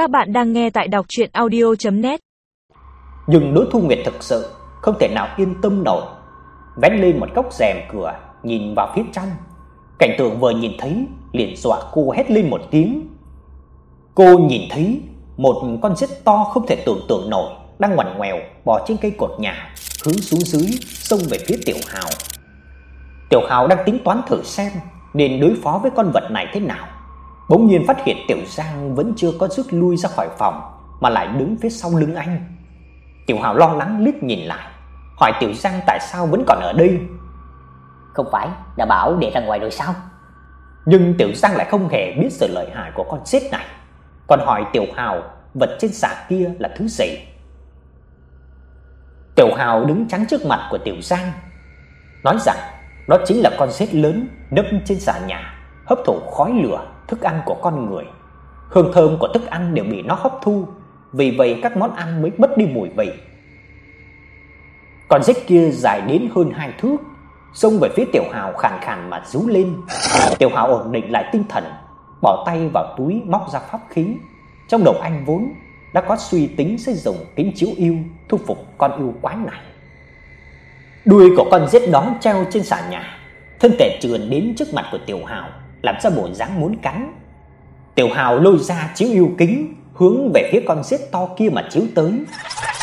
Các bạn đang nghe tại đọc audio net Nhưng đối thu nguyệt thực sự không thể nào yên tâm nổi. Vén lên một góc rèm cửa, nhìn vào phía trong. Cảnh tượng vừa nhìn thấy liền dọa cô hét lên một tiếng. Cô nhìn thấy một con rết to không thể tưởng tượng nổi đang ngoằn ngoèo bò trên cây cột nhà, hướng xuống dưới xông về phía Tiểu Hào. Tiểu Hào đang tính toán thử xem nên đối phó với con vật này thế nào. Bỗng nhiên phát hiện Tiểu Giang vẫn chưa có rút lui ra khỏi phòng mà lại đứng phía sau lưng anh. Tiểu Hào lo lắng liếc nhìn lại, hỏi Tiểu Giang tại sao vẫn còn ở đây. Không phải đã bảo để ra ngoài rồi sao? Nhưng Tiểu Giang lại không hề biết sự lợi hại của con sét này, còn hỏi Tiểu Hào vật trên xà kia là thứ gì. Tiểu Hào đứng chắn trước mặt của Tiểu Giang, nói rằng đó chính là con sét lớn nấp trên xà nhà, hấp thụ khói lửa, thức ăn của con người. Hương thơm của thức ăn đều bị nó hấp thu, vì vậy các món ăn mới mất đi mùi vị. Con rết kia dài đến hơn hai thước, xông về phía Tiểu Hào khàn khàn mà rú lên. Tiểu Hào ổn định lại tinh thần, bỏ tay vào túi móc ra pháp khí. Trong đầu anh vốn đã có suy tính sẽ dùng kính chiếu yêu thu phục con yêu quái này. Đuôi của con rết đó treo trên sàn nhà, thân thể trườn đến trước mặt của Tiểu Hào, làm ra bộ dáng muốn cắn. Tiểu Hào lôi ra chiếu yêu kính, hướng về phía con rết to kia mà chiếu tới.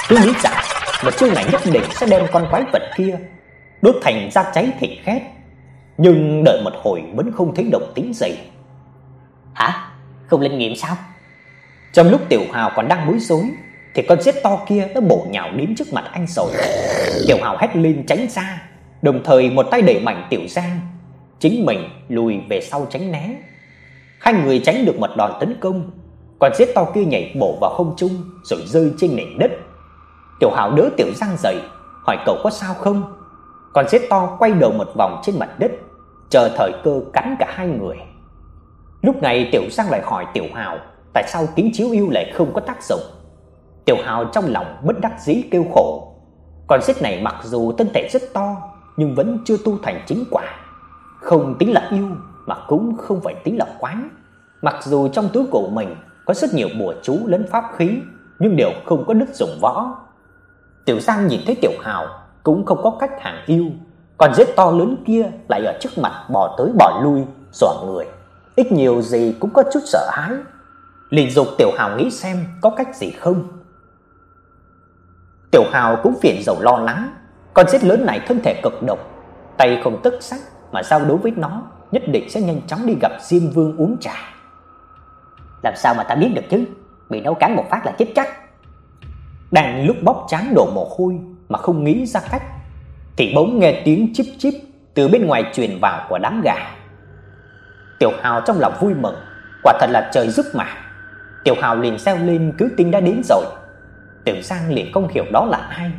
Cứ nghĩ rằng một chiêu này nhất định sẽ đem con quái vật kia đốt thành ra cháy thịt khét. Nhưng đợi một hồi vẫn không thấy động tĩnh gì. Hả? Không linh nghiệm sao? Trong lúc Tiểu Hào còn đang bối rối thì con rết to kia đã bổ nhào đến trước mặt anh rồi. Tiểu Hào hét lên tránh ra, đồng thời một tay đẩy mạnh Tiểu Giang, chính mình lùi về sau tránh né. Hai người tránh được một đòn tấn công, con giết to kia nhảy bổ vào không trung rồi rơi trên nền đất. Tiểu Hào đỡ Tiểu Giang dậy, hỏi cậu có sao không? Con giết to quay đầu một vòng trên mặt đất, chờ thời cơ cắn cả hai người. Lúc này Tiểu Giang lại hỏi Tiểu Hào, tại sao kính chiếu yêu lại không có tác dụng? Tiểu Hào trong lòng bất đắc dĩ kêu khổ. Con giết này mặc dù thân thể rất to, nhưng vẫn chưa tu thành chính quả. Không tính là yêu mà cũng không phải tính là quán. Mặc dù trong túi của mình có rất nhiều bùa chú lẫn pháp khí, nhưng đều không có đức dụng võ. Tiểu Giang nhìn thấy Tiểu Hào cũng không có cách hàng yêu, còn giết to lớn kia lại ở trước mặt bò tới bò lui, dọa người. Ít nhiều gì cũng có chút sợ hãi. Liền dục Tiểu Hào nghĩ xem có cách gì không. Tiểu Hào cũng phiền dầu lo lắng, con giết lớn này thân thể cực độc, tay không tức sắc mà sao đối với nó, nhất định sẽ nhanh chóng đi gặp Diêm Vương uống trà. Làm sao mà ta biết được chứ? Bị nấu cán một phát là chết chắc. Đang lúc bóp trán đổ mồ hôi mà không nghĩ ra cách, thì bỗng nghe tiếng chip chip từ bên ngoài truyền vào của đám gà. Tiểu Hào trong lòng vui mừng, quả thật là trời giúp mà. Tiểu Hào liền reo lên cứ tin đã đến rồi. Tiểu Giang liền không hiểu đó là ai.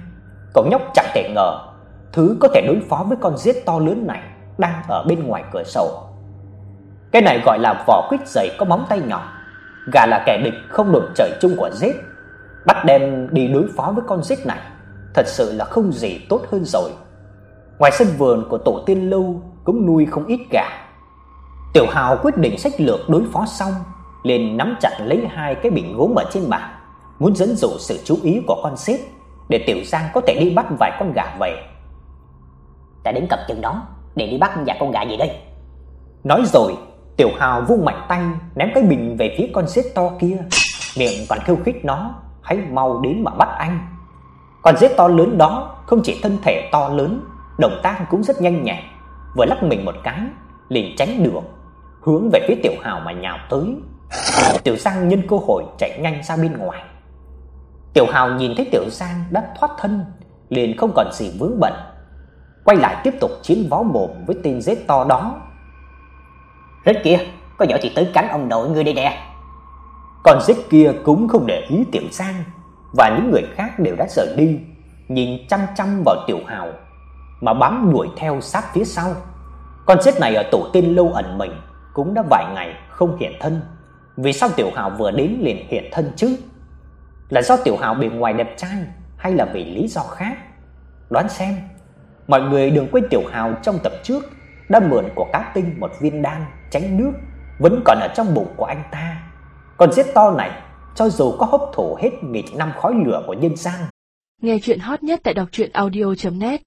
Cậu nhóc chẳng thể ngờ thứ có thể đối phó với con giết to lớn này đang ở bên ngoài cửa sổ. Cái này gọi là vỏ quýt dày có móng tay nhỏ. Gà là kẻ địch không đội trời chung của giết. Bắt đem đi đối phó với con giết này, thật sự là không gì tốt hơn rồi. Ngoài sân vườn của tổ tiên lâu cũng nuôi không ít gà. Tiểu Hào quyết định sách lược đối phó xong, liền nắm chặt lấy hai cái bình gốm ở trên bàn, muốn dẫn dụ sự chú ý của con sét để Tiểu Giang có thể đi bắt vài con gà về. Ta đến cặp chân đó để đi bắt nhà con gà gì đây? Nói rồi, Tiểu Hào vung mạnh tay ném cái bình về phía con sét to kia, miệng còn kêu khích nó, hãy mau đến mà bắt anh. Con sét to lớn đó không chỉ thân thể to lớn, động tác cũng rất nhanh nhẹn, vừa lắc mình một cái, liền tránh được, hướng về phía Tiểu Hào mà nhào tới. Tiểu Giang nhân cơ hội chạy nhanh ra bên ngoài. Tiểu Hào nhìn thấy Tiểu Giang đã thoát thân, liền không còn gì vướng bận, quay lại tiếp tục chiến vó mồm với tên rết to đó. Rết kia, có giỏi thì tới cắn ông nội ngươi đây nè. còn rết kia cũng không để ý Tiểu Giang và những người khác đều đã rời đi, nhìn chăm chăm vào Tiểu Hào mà bám đuổi theo sát phía sau. Con rết này ở tổ tiên lâu ẩn mình cũng đã vài ngày không hiện thân. Vì sao Tiểu Hào vừa đến liền hiện thân chứ? Là do Tiểu Hào bề ngoài đẹp trai hay là vì lý do khác? Đoán xem. Mọi người đừng quên Tiểu Hào trong tập trước đã mượn của Cá Tinh một viên đan tránh nước, vẫn còn ở trong bụng của anh ta. Còn giết to này, cho dù có hấp thụ hết nghịch năm khói lửa của nhân gian. Nghe chuyện hot nhất tại đọc truyện audio net